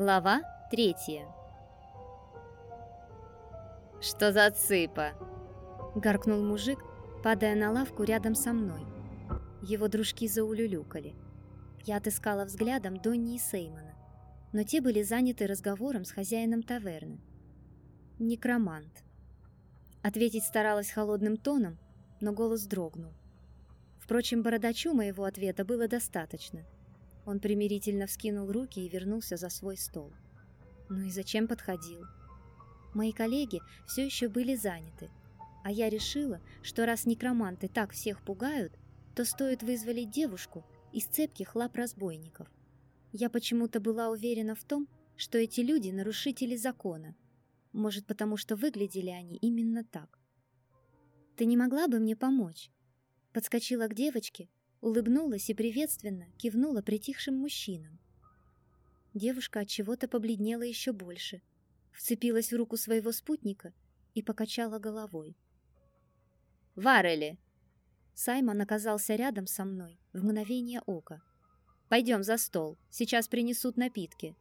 Глава третья. «Что за цыпа?» — гаркнул мужик, падая на лавку рядом со мной. Его дружки заулюлюкали. Я отыскала взглядом Донни и Сеймона, но те были заняты разговором с хозяином таверны. Некромант. Ответить старалась холодным тоном, но голос дрогнул. Впрочем, бородачу моего ответа было достаточно — он примирительно вскинул руки и вернулся за свой стол. Ну и зачем подходил? Мои коллеги все еще были заняты, а я решила, что раз некроманты так всех пугают, то стоит вызволить девушку из цепких лап разбойников. Я почему-то была уверена в том, что эти люди нарушители закона. Может, потому что выглядели они именно так. «Ты не могла бы мне помочь?» Подскочила к девочке улыбнулась и приветственно кивнула притихшим мужчинам. Девушка от чего-то побледнела еще больше, вцепилась в руку своего спутника и покачала головой. «Варели!» Саймон оказался рядом со мной в мгновение ока. «Пойдем за стол, сейчас принесут напитки».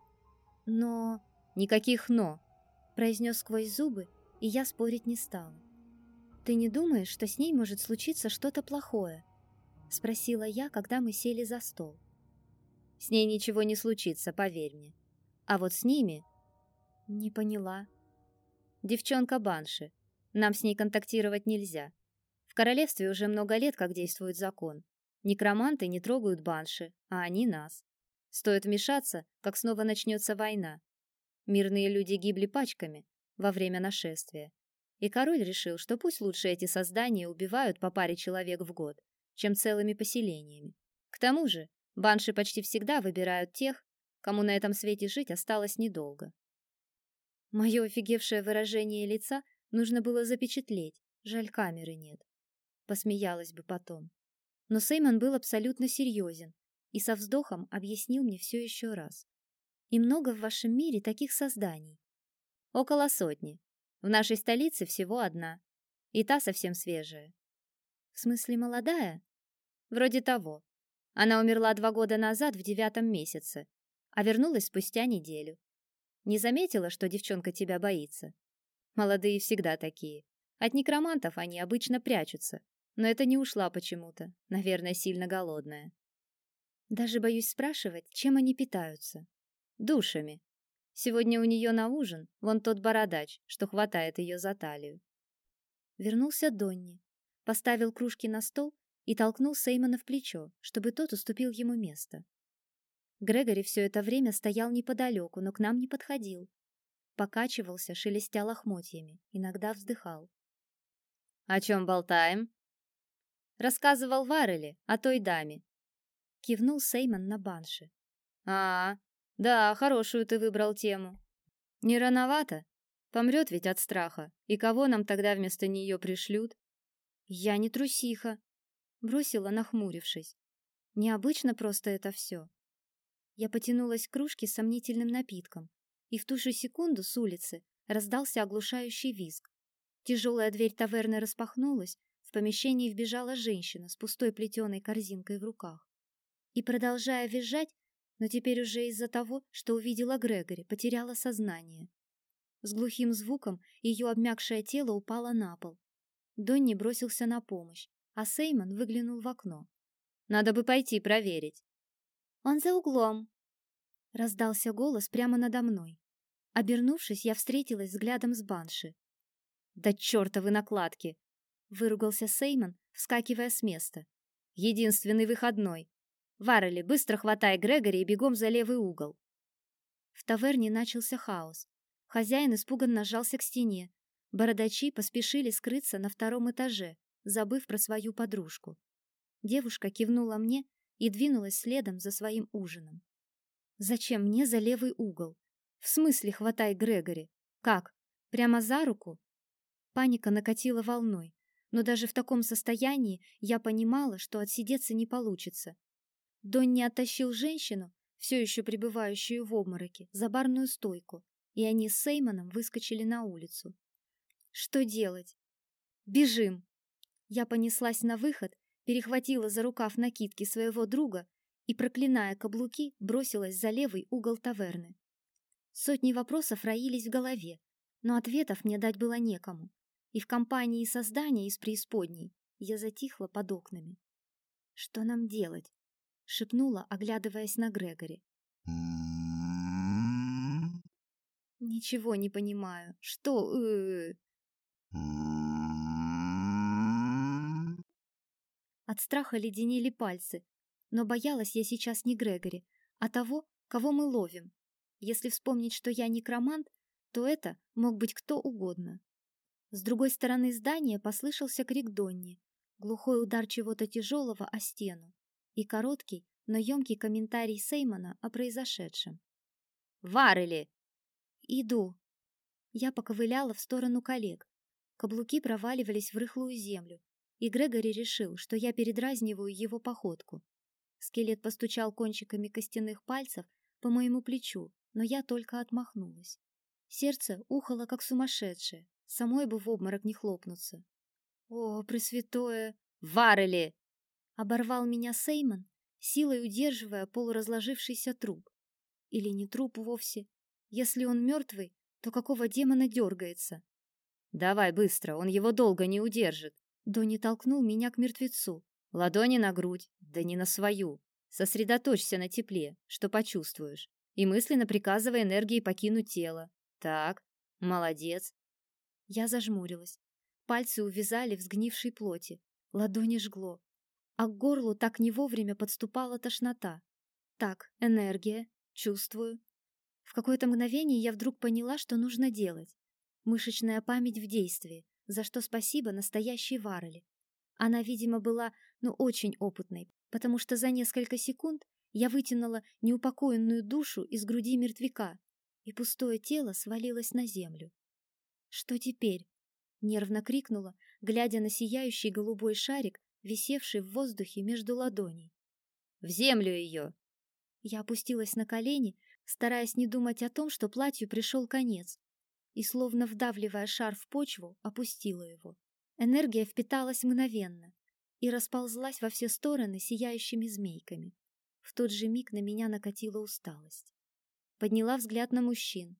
«Но...» «Никаких «но», — произнес сквозь зубы, и я спорить не стала. «Ты не думаешь, что с ней может случиться что-то плохое?» — спросила я, когда мы сели за стол. «С ней ничего не случится, поверь мне. А вот с ними...» «Не поняла». «Девчонка Банши. Нам с ней контактировать нельзя. В королевстве уже много лет как действует закон. Некроманты не трогают Банши, а они нас. Стоит вмешаться, как снова начнется война. Мирные люди гибли пачками во время нашествия. И король решил, что пусть лучше эти создания убивают по паре человек в год, чем целыми поселениями. К тому же, банши почти всегда выбирают тех, кому на этом свете жить осталось недолго. Мое офигевшее выражение лица нужно было запечатлеть, жаль камеры нет. Посмеялась бы потом. Но Сеймон был абсолютно серьезен и со вздохом объяснил мне все еще раз. И много в вашем мире таких созданий? Около сотни. В нашей столице всего одна. И та совсем свежая. В смысле молодая? Вроде того. Она умерла два года назад в девятом месяце, а вернулась спустя неделю. Не заметила, что девчонка тебя боится? Молодые всегда такие. От некромантов они обычно прячутся, но это не ушла почему-то, наверное, сильно голодная. Даже боюсь спрашивать, чем они питаются. Душами. Сегодня у нее на ужин вон тот бородач, что хватает ее за талию. Вернулся Донни, поставил кружки на стол и толкнул Сеймона в плечо, чтобы тот уступил ему место. Грегори все это время стоял неподалеку, но к нам не подходил. Покачивался, шелестя лохмотьями, иногда вздыхал. «О чем болтаем?» «Рассказывал Варели о той даме». Кивнул Сеймон на банши. «А, да, хорошую ты выбрал тему. Не рановато? Помрет ведь от страха. И кого нам тогда вместо нее пришлют?» «Я не трусиха», Бросила, нахмурившись. Необычно просто это все. Я потянулась к кружке с сомнительным напитком, и в ту же секунду с улицы раздался оглушающий визг. Тяжелая дверь таверны распахнулась, в помещении вбежала женщина с пустой плетеной корзинкой в руках. И, продолжая визжать, но теперь уже из-за того, что увидела Грегори, потеряла сознание. С глухим звуком ее обмякшее тело упало на пол. Донни бросился на помощь, а Сеймон выглянул в окно. «Надо бы пойти проверить». «Он за углом», — раздался голос прямо надо мной. Обернувшись, я встретилась взглядом с Банши. «Да чертовы накладки!» — выругался Сеймон, вскакивая с места. «Единственный выходной. Варели, быстро хватай Грегори и бегом за левый угол». В таверне начался хаос. Хозяин испуганно сжался к стене. Бородачи поспешили скрыться на втором этаже, забыв про свою подружку. Девушка кивнула мне и двинулась следом за своим ужином. Зачем мне за левый угол? В смысле хватай Грегори? Как? Прямо за руку? Паника накатила волной, но даже в таком состоянии я понимала, что отсидеться не получится. Донни оттащил женщину, все еще пребывающую в обмороке, за барную стойку, и они с Сеймоном выскочили на улицу. Что делать? Бежим! Я понеслась на выход, перехватила за рукав накидки своего друга и, проклиная каблуки, бросилась за левый угол таверны. Сотни вопросов роились в голове, но ответов мне дать было некому. И в компании создания из преисподней я затихла под окнами. «Что нам делать?» — шепнула, оглядываясь на Грегори. «Ничего не понимаю. Что? Э -э -э От страха леденели пальцы, но боялась я сейчас не Грегори, а того, кого мы ловим. Если вспомнить, что я некромант, то это мог быть кто угодно. С другой стороны здания послышался крик Донни, глухой удар чего-то тяжелого о стену и короткий, но емкий комментарий Сеймона о произошедшем. «Варели!» «Иду!» Я поковыляла в сторону коллег. Каблуки проваливались в рыхлую землю, и Грегори решил, что я передразниваю его походку. Скелет постучал кончиками костяных пальцев по моему плечу, но я только отмахнулась. Сердце ухало, как сумасшедшее, самой бы в обморок не хлопнуться. «О, Пресвятое! Варели!» Оборвал меня Сеймон, силой удерживая полуразложившийся труп. Или не труп вовсе. Если он мертвый, то какого демона дергается? «Давай быстро, он его долго не удержит!» Донни толкнул меня к мертвецу. Ладони на грудь, да не на свою. Сосредоточься на тепле, что почувствуешь, и мысленно приказывай энергии покинуть тело. Так, молодец. Я зажмурилась. Пальцы увязали в сгнившей плоти. Ладони жгло. А к горлу так не вовремя подступала тошнота. Так, энергия, чувствую. В какое-то мгновение я вдруг поняла, что нужно делать. Мышечная память в действии, за что спасибо настоящей Варели. Она, видимо, была, ну, очень опытной, потому что за несколько секунд я вытянула неупокоенную душу из груди мертвяка, и пустое тело свалилось на землю. Что теперь? нервно крикнула, глядя на сияющий голубой шарик, висевший в воздухе между ладоней. В землю ее!» Я опустилась на колени, стараясь не думать о том, что платью пришел конец, и словно вдавливая шар в почву, опустила его. Энергия впиталась мгновенно и расползлась во все стороны сияющими змейками. В тот же миг на меня накатила усталость. Подняла взгляд на мужчин.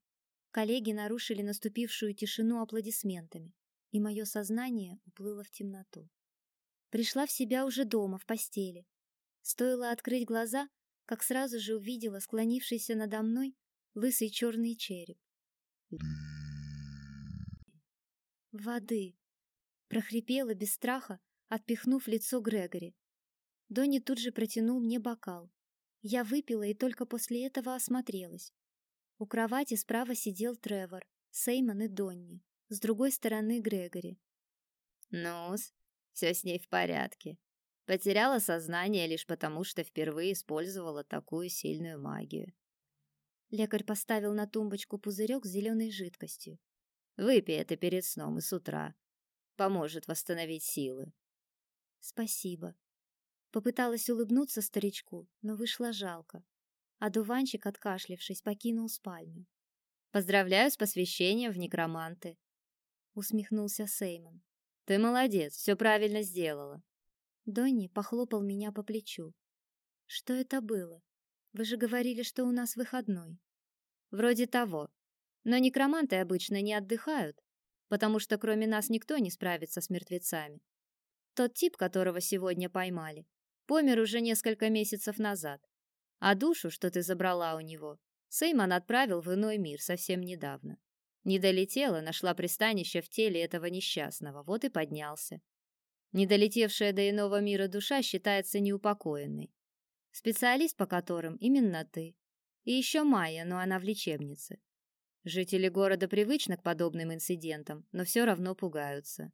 Коллеги нарушили наступившую тишину аплодисментами, и мое сознание уплыло в темноту. Пришла в себя уже дома, в постели. Стоило открыть глаза, как сразу же увидела склонившийся надо мной лысый черный череп. Воды. Прохрипела без страха, отпихнув лицо Грегори. Донни тут же протянул мне бокал. Я выпила и только после этого осмотрелась. У кровати справа сидел Тревор, Сеймон и Донни. С другой стороны Грегори. «Ну-с, все с ней в порядке. Потеряла сознание лишь потому, что впервые использовала такую сильную магию». Лекарь поставил на тумбочку пузырек с зеленой жидкостью. «Выпей это перед сном и с утра. Поможет восстановить силы». «Спасибо», Попыталась улыбнуться старичку, но вышло жалко. А дуванчик, откашлившись, покинул спальню. «Поздравляю с посвящением в некроманты!» Усмехнулся Сеймон. «Ты молодец, все правильно сделала!» Донни похлопал меня по плечу. «Что это было? Вы же говорили, что у нас выходной». «Вроде того. Но некроманты обычно не отдыхают, потому что кроме нас никто не справится с мертвецами. Тот тип, которого сегодня поймали, помер уже несколько месяцев назад. А душу, что ты забрала у него, Сеймон отправил в иной мир совсем недавно. Не долетела, нашла пристанище в теле этого несчастного, вот и поднялся. Не долетевшая до иного мира душа считается неупокоенной. Специалист по которым именно ты. И еще Майя, но она в лечебнице. Жители города привычны к подобным инцидентам, но все равно пугаются.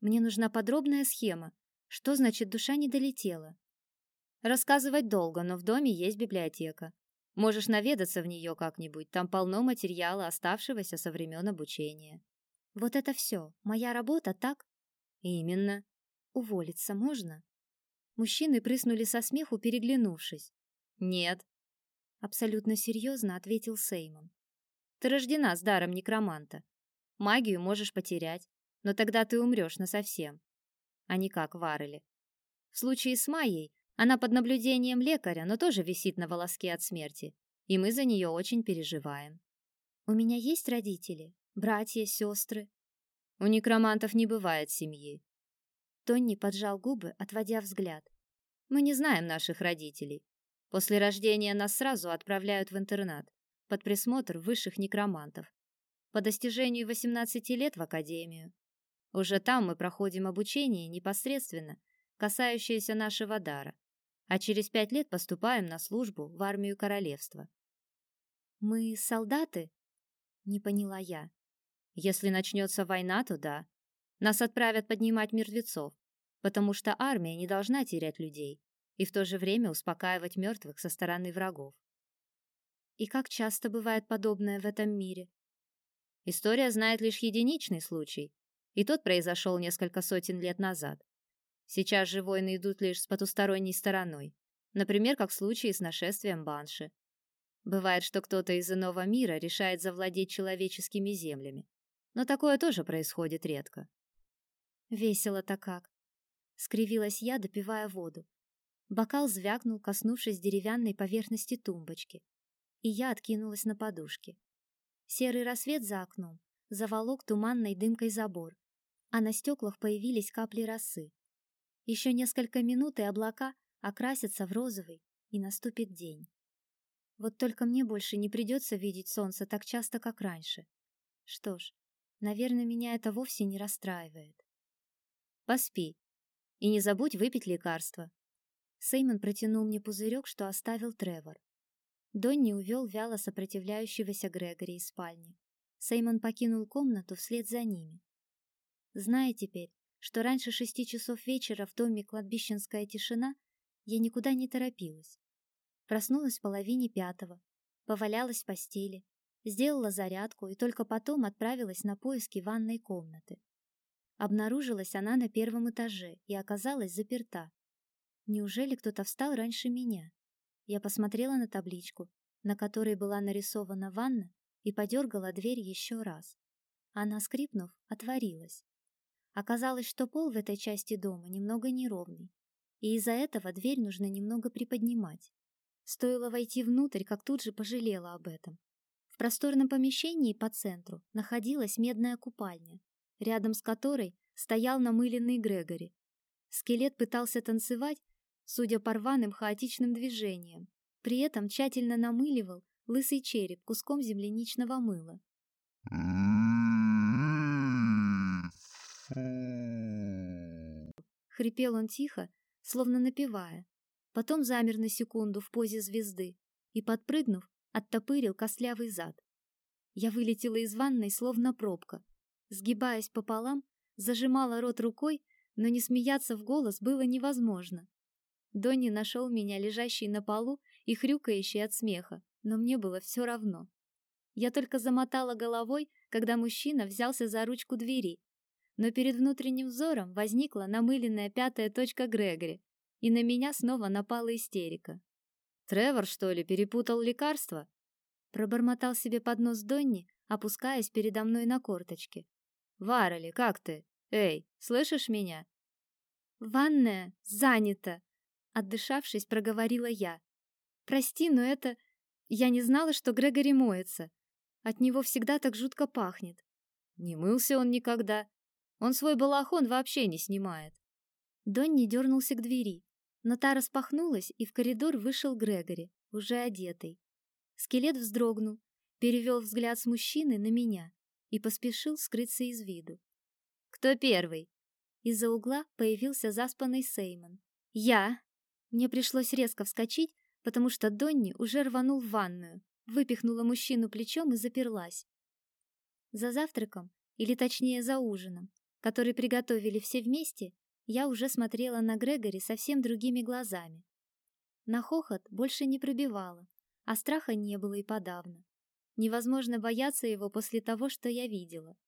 Мне нужна подробная схема, что значит душа не долетела? Рассказывать долго, но в доме есть библиотека. Можешь наведаться в нее как-нибудь, там полно материала, оставшегося со времен обучения. Вот это все, моя работа, так? Именно. Уволиться можно? Мужчины прыснули со смеху, переглянувшись. Нет. Абсолютно серьезно ответил Сеймон. Ты рождена с даром некроманта. Магию можешь потерять, но тогда ты умрешь насовсем а не как Варели. В случае с Майей она под наблюдением лекаря, но тоже висит на волоске от смерти, и мы за нее очень переживаем. У меня есть родители, братья, сестры. У некромантов не бывает семьи. Тонни поджал губы, отводя взгляд. Мы не знаем наших родителей. После рождения нас сразу отправляют в интернат под присмотр высших некромантов. По достижению 18 лет в академию. Уже там мы проходим обучение непосредственно, касающееся нашего дара, а через пять лет поступаем на службу в армию королевства. Мы солдаты? Не поняла я. Если начнется война, то да. Нас отправят поднимать мертвецов, потому что армия не должна терять людей и в то же время успокаивать мертвых со стороны врагов. И как часто бывает подобное в этом мире? История знает лишь единичный случай, и тот произошел несколько сотен лет назад. Сейчас же войны идут лишь с потусторонней стороной, например, как в случае с нашествием Банши. Бывает, что кто-то из иного мира решает завладеть человеческими землями, но такое тоже происходит редко. Весело-то как. Скривилась я, допивая воду. Бокал звякнул, коснувшись деревянной поверхности тумбочки, и я откинулась на подушке. Серый рассвет за окном заволок туманной дымкой забор, а на стеклах появились капли росы. Еще несколько минут, и облака окрасятся в розовый, и наступит день. Вот только мне больше не придется видеть солнце так часто, как раньше. Что ж, наверное, меня это вовсе не расстраивает. Поспи. И не забудь выпить лекарство. Сеймон протянул мне пузырек, что оставил Тревор. Донни увел вяло сопротивляющегося Грегори из спальни. Сеймон покинул комнату вслед за ними. Зная теперь, что раньше шести часов вечера в доме кладбищенская тишина, я никуда не торопилась. Проснулась в половине пятого, повалялась в постели, сделала зарядку и только потом отправилась на поиски ванной комнаты. Обнаружилась она на первом этаже и оказалась заперта. Неужели кто-то встал раньше меня? Я посмотрела на табличку, на которой была нарисована ванна, и подергала дверь еще раз. Она, скрипнув, отворилась. Оказалось, что пол в этой части дома немного неровный, и из-за этого дверь нужно немного приподнимать. Стоило войти внутрь, как тут же пожалела об этом. В просторном помещении по центру находилась медная купальня, рядом с которой стоял намыленный Грегори. Скелет пытался танцевать, судя по рваным хаотичным движениям. При этом тщательно намыливал лысый череп куском земляничного мыла. Хрипел он тихо, словно напевая. Потом замер на секунду в позе звезды и, подпрыгнув, оттопырил костлявый зад. Я вылетела из ванной, словно пробка. Сгибаясь пополам, зажимала рот рукой, но не смеяться в голос было невозможно. Донни нашел меня лежащей на полу и хрюкающей от смеха, но мне было все равно. Я только замотала головой, когда мужчина взялся за ручку двери, но перед внутренним взором возникла намыленная пятая точка Грегори, и на меня снова напала истерика. «Тревор, что ли, перепутал лекарства?» Пробормотал себе под нос Донни, опускаясь передо мной на корточки. «Варели, как ты? Эй, слышишь меня?» «Ванная занята!» Отдышавшись, проговорила я. «Прости, но это... Я не знала, что Грегори моется. От него всегда так жутко пахнет». «Не мылся он никогда. Он свой балахон вообще не снимает». Донни дернулся к двери, но та распахнулась, и в коридор вышел Грегори, уже одетый. Скелет вздрогнул, перевел взгляд с мужчины на меня и поспешил скрыться из виду. «Кто первый?» Из-за угла появился заспанный Сеймон. «Я!» Мне пришлось резко вскочить, потому что Донни уже рванул в ванную, выпихнула мужчину плечом и заперлась. За завтраком, или точнее за ужином, который приготовили все вместе, я уже смотрела на Грегори совсем другими глазами. На хохот больше не пробивала, а страха не было и подавно. Невозможно бояться его после того, что я видела.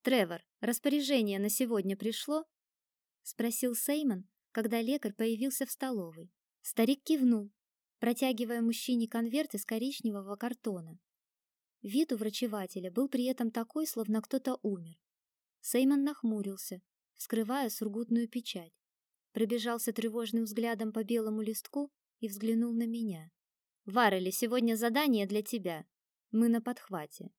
«Тревор, распоряжение на сегодня пришло?» — спросил Сеймон, когда лекарь появился в столовой. Старик кивнул, протягивая мужчине конверт из коричневого картона. Вид у врачевателя был при этом такой, словно кто-то умер. Сеймон нахмурился, вскрывая сургутную печать. Пробежался тревожным взглядом по белому листку и взглянул на меня. «Варели, сегодня задание для тебя. Мы на подхвате.